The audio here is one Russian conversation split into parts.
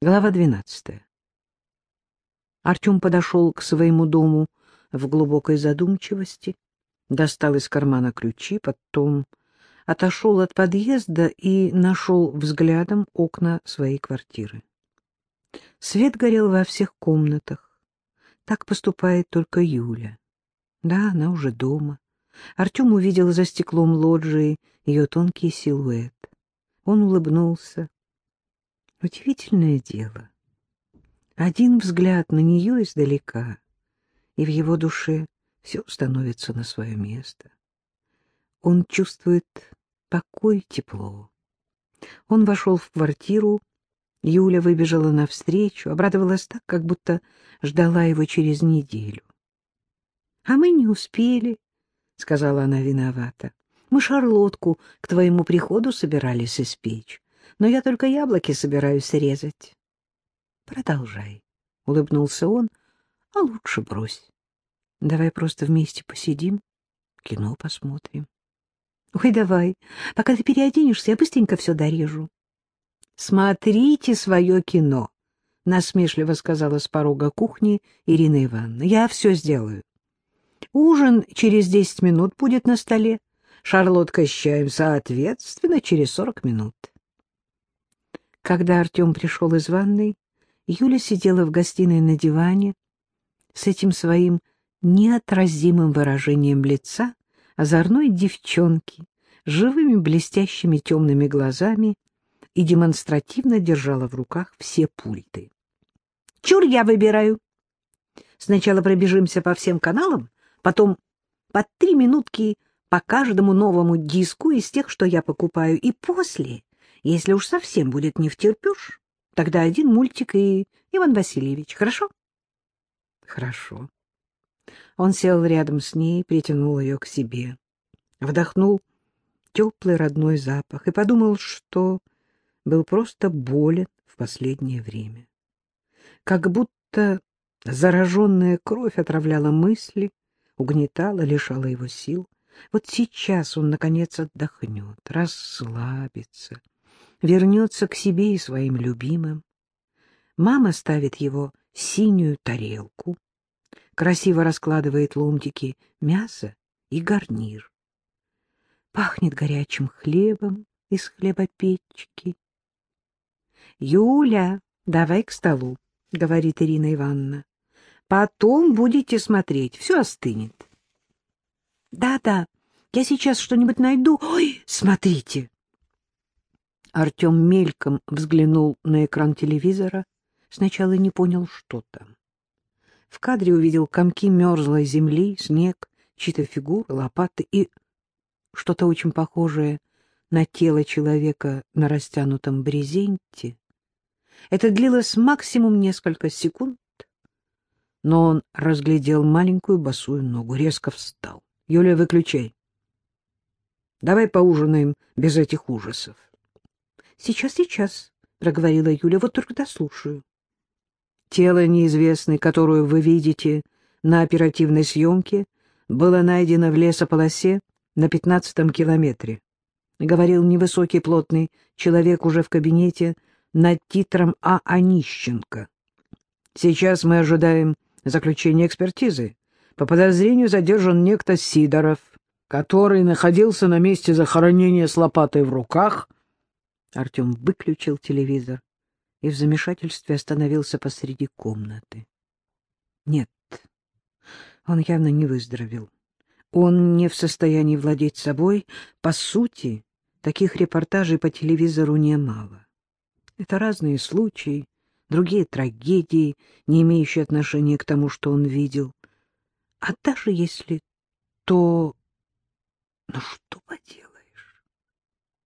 Глава двенадцатая. Артем подошел к своему дому в глубокой задумчивости, достал из кармана ключи, потом отошел от подъезда и нашел взглядом окна своей квартиры. Свет горел во всех комнатах. Так поступает только Юля. Да, она уже дома. Артем увидел за стеклом лоджии ее тонкий силуэт. Он улыбнулся Удивительное дело. Один взгляд на нее издалека, и в его душе все становится на свое место. Он чувствует покой и тепло. Он вошел в квартиру, Юля выбежала навстречу, обрадовалась так, как будто ждала его через неделю. — А мы не успели, — сказала она виновата. — Мы шарлотку к твоему приходу собирались испечь но я только яблоки собираюсь резать. — Продолжай, — улыбнулся он, — а лучше брось. Давай просто вместе посидим, кино посмотрим. — Ой, давай, пока ты переоденешься, я быстренько все дорежу. — Смотрите свое кино, — насмешливо сказала с порога кухни Ирина Ивановна. — Я все сделаю. Ужин через десять минут будет на столе, шарлотка с чаем, соответственно, через сорок минут. Когда Артем пришел из ванной, Юля сидела в гостиной на диване с этим своим неотразимым выражением лица озорной девчонки, живыми блестящими темными глазами и демонстративно держала в руках все пульты. — Чур я выбираю. Сначала пробежимся по всем каналам, потом по три минутки по каждому новому диску из тех, что я покупаю, и после если уж совсем будет не втерпешь, тогда один мультик и Иван Васильевич. Хорошо? Хорошо. Он сел рядом с ней, притянул ее к себе, вдохнул теплый родной запах и подумал, что был просто болен в последнее время. Как будто зараженная кровь отравляла мысли, угнетала, лишала его сил. Вот сейчас он, наконец, отдохнет, расслабится, вернется к себе и своим любимым. Мама ставит его синюю тарелку, красиво раскладывает ломтики мяса и гарнир. Пахнет горячим хлебом из хлебопечки. — Юля, давай к столу, — говорит Ирина Ивановна. — Потом будете смотреть, все остынет. Да — Да-да, я сейчас что-нибудь найду. Ой, смотрите! Артем мельком взглянул на экран телевизора. Сначала не понял, что там. В кадре увидел комки мерзлой земли, снег, чьи-то фигуры, лопаты и что-то очень похожее на тело человека на растянутом брезенте. Это длилось максимум несколько секунд, но он разглядел маленькую босую ногу, резко встал. — Юля, выключай. Давай поужинаем без этих ужасов. Сейчас, сейчас, — проговорила Юля, — вот только дослушаю. Тело неизвестной, которую вы видите на оперативной съемке, было найдено в лесополосе на пятнадцатом километре. Говорил невысокий плотный человек уже в кабинете над титром А. Онищенко. Сейчас мы ожидаем заключения экспертизы. По подозрению задержан некто Сидоров, который находился на месте захоронения с лопатой в руках — Артем выключил телевизор и в замешательстве остановился посреди комнаты. Нет, он явно не выздоровел. Он не в состоянии владеть собой. По сути, таких репортажей по телевизору немало. Это разные случаи, другие трагедии, не имеющие отношения к тому, что он видел. А даже если то... Ну что поделаешь?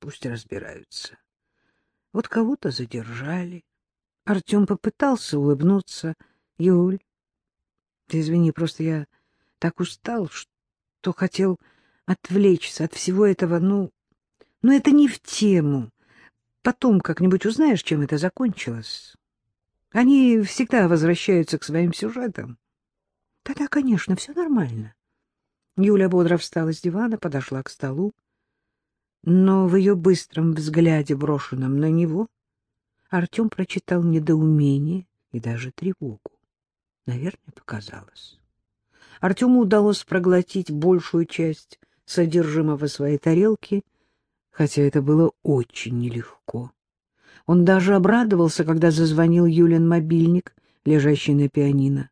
Пусть разбираются. Вот кого-то задержали. Артем попытался улыбнуться. — Юль, ты извини, просто я так устал, что хотел отвлечься от всего этого. Ну, ну это не в тему. Потом как-нибудь узнаешь, чем это закончилось. Они всегда возвращаются к своим сюжетам. Да-да, конечно, все нормально. Юля бодро встала с дивана, подошла к столу но в ее быстром взгляде, брошенном на него, Артем прочитал недоумение и даже тревогу. Наверное, показалось. Артему удалось проглотить большую часть содержимого своей тарелки, хотя это было очень нелегко. Он даже обрадовался, когда зазвонил Юлин мобильник, лежащий на пианино.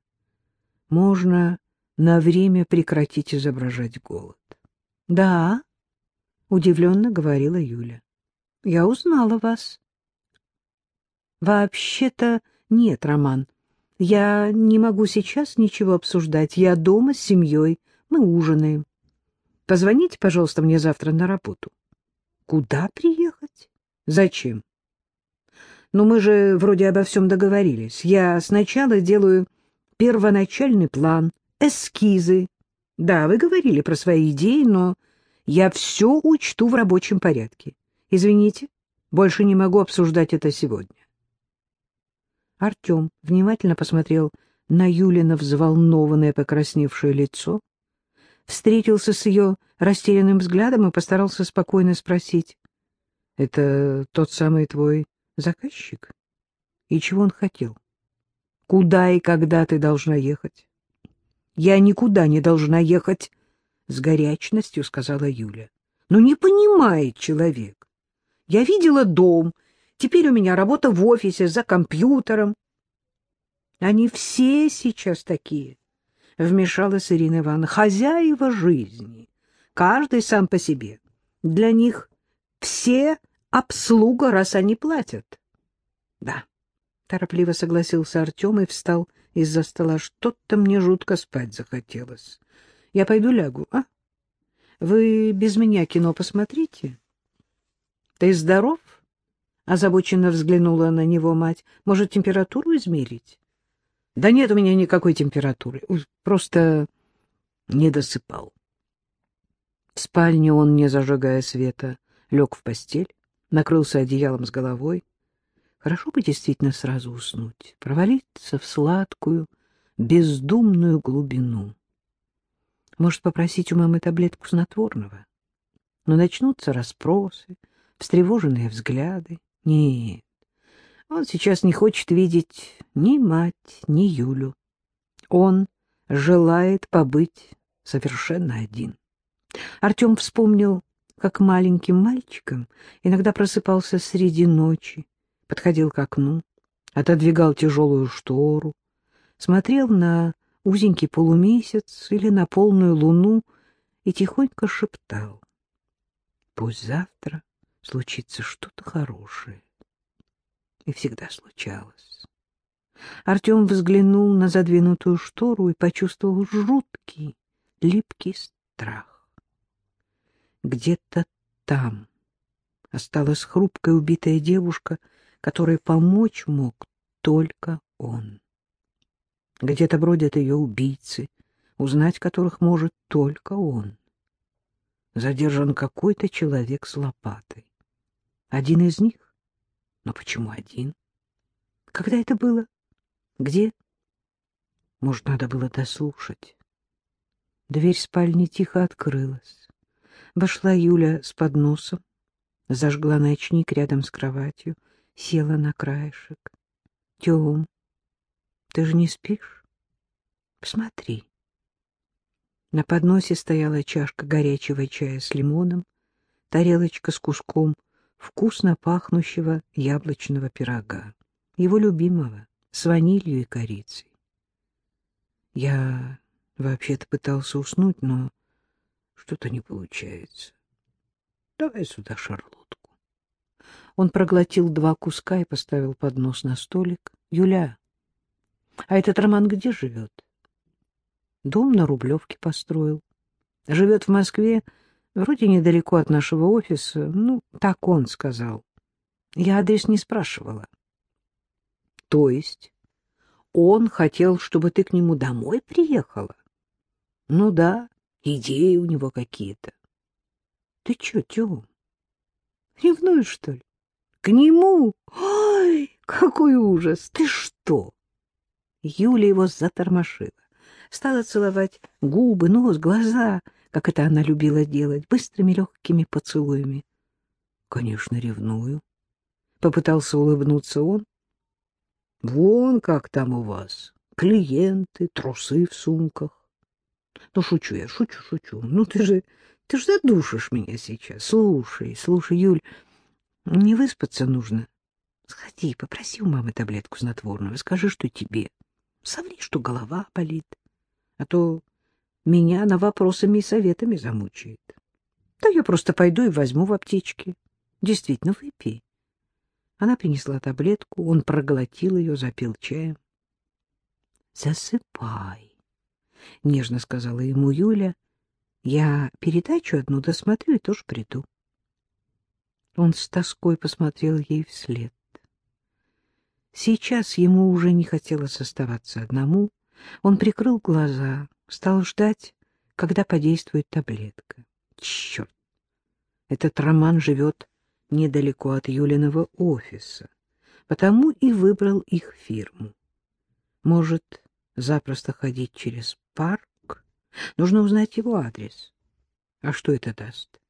Можно на время прекратить изображать голод. — Да, — удивленно говорила Юля. — Я узнала вас. — Вообще-то нет, Роман. Я не могу сейчас ничего обсуждать. Я дома с семьей. Мы ужинаем. Позвоните, пожалуйста, мне завтра на работу. Куда приехать? Зачем? Ну, мы же вроде обо всем договорились. Я сначала делаю первоначальный план, эскизы. Да, вы говорили про свои идеи, но я все учту в рабочем порядке. Извините, больше не могу обсуждать это сегодня. Артем внимательно посмотрел на Юлина взволнованное покрасневшее лицо, встретился с ее растерянным взглядом и постарался спокойно спросить. — Это тот самый твой заказчик? И чего он хотел? Куда и когда ты должна ехать? — Я никуда не должна ехать, — с горячностью сказала Юля. — Ну, не понимает человек. Я видела дом, Теперь у меня работа в офисе за компьютером. Они все сейчас такие, — вмешалась Ирина Ивановна, — хозяева жизни. Каждый сам по себе. Для них все обслуга, раз они платят. — Да, — торопливо согласился Артем и встал из-за стола. Что-то мне жутко спать захотелось. Я пойду лягу, а? Вы без меня кино посмотрите. Ты здоров? — Озабоченно взглянула на него мать. Может, температуру измерить? Да нет у меня никакой температуры. Просто не досыпал. В спальне он, не зажигая света, лег в постель, накрылся одеялом с головой. Хорошо бы действительно сразу уснуть, провалиться в сладкую, бездумную глубину. Может, попросить у мамы таблетку снотворного? Но начнутся расспросы, встревоженные взгляды. Нет, он сейчас не хочет видеть ни мать, ни Юлю. Он желает побыть совершенно один. Артем вспомнил, как маленьким мальчиком иногда просыпался среди ночи, подходил к окну, отодвигал тяжелую штору, смотрел на узенький полумесяц или на полную луну и тихонько шептал. Пусть завтра случится что-то хорошее. И всегда случалось. Артем взглянул на задвинутую штору и почувствовал жуткий, липкий страх. Где-то там осталась хрупкая убитая девушка, которой помочь мог только он. Где-то бродят ее убийцы, узнать которых может только он. Задержан какой-то человек с лопатой. Один из них? Но почему один? Когда это было? Где? Может, надо было дослушать. Дверь спальни тихо открылась. Вошла Юля с подносом, зажгла ночник рядом с кроватью, села на краешек. — Тем, ты же не спишь? Посмотри. На подносе стояла чашка горячего чая с лимоном, тарелочка с куском вкусно пахнущего яблочного пирога, его любимого, с ванилью и корицей. Я вообще-то пытался уснуть, но что-то не получается. Давай сюда шарлотку. Он проглотил два куска и поставил поднос на столик. Юля, а этот Роман где живет? Дом на Рублевке построил. Живет в Москве, Вроде недалеко от нашего офиса. Ну, так он сказал. Я адрес не спрашивала. То есть он хотел, чтобы ты к нему домой приехала? Ну да, идеи у него какие-то. Ты чё, Тём, ревнуешь, что ли? К нему? Ой, какой ужас! Ты что? Юля его затормошила. Стала целовать губы, нос, глаза — как это она любила делать, быстрыми легкими поцелуями. Конечно, ревную. Попытался улыбнуться он. Вон как там у вас. Клиенты, трусы в сумках. Ну, шучу я, шучу, шучу. Ну, ты же, ты же задушишь меня сейчас. Слушай, слушай, Юль, не выспаться нужно. Сходи, попроси у мамы таблетку снотворного, скажи, что тебе. Соври, что голова болит. А то меня она вопросами и советами замучает. Да я просто пойду и возьму в аптечке. Действительно, выпей. Она принесла таблетку, он проглотил ее, запил чаем. — Засыпай, — нежно сказала ему Юля. — Я передачу одну досмотрю и тоже приду. Он с тоской посмотрел ей вслед. Сейчас ему уже не хотелось оставаться одному. Он прикрыл глаза, стал ждать, когда подействует таблетка. Черт! Этот роман живет недалеко от Юлиного офиса, потому и выбрал их фирму. Может, запросто ходить через парк? Нужно узнать его адрес. А что это даст?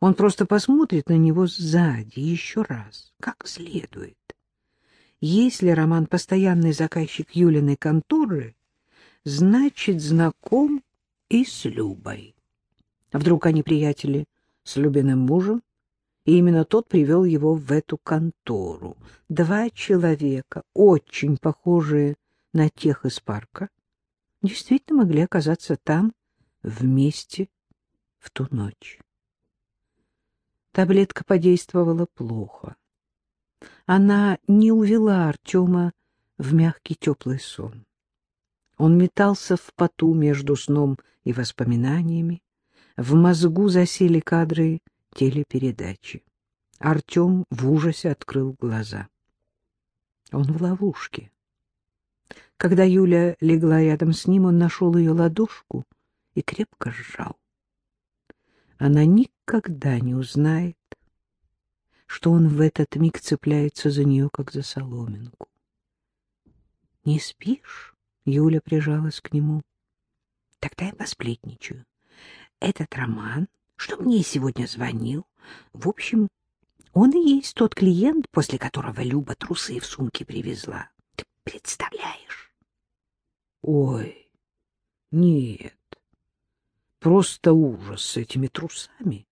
Он просто посмотрит на него сзади еще раз, как следует. Если Роман постоянный заказчик Юлиной конторы, значит, знаком и с Любой. Вдруг они приятели с Любиным мужем, и именно тот привел его в эту контору. Два человека, очень похожие на тех из парка, действительно могли оказаться там вместе в ту ночь. Таблетка подействовала плохо. Она не увела Артема в мягкий теплый сон. Он метался в поту между сном и воспоминаниями. В мозгу засели кадры телепередачи. Артем в ужасе открыл глаза. Он в ловушке. Когда Юля легла рядом с ним, он нашел ее ладошку и крепко сжал. Она никогда не узнает, что он в этот миг цепляется за нее, как за соломинку. — Не спишь? — Юля прижалась к нему. — Тогда я посплетничаю. Этот Роман, что мне сегодня звонил, в общем, он и есть тот клиент, после которого Люба трусы в сумке привезла. Ты представляешь? — Ой, нет, просто ужас с этими трусами.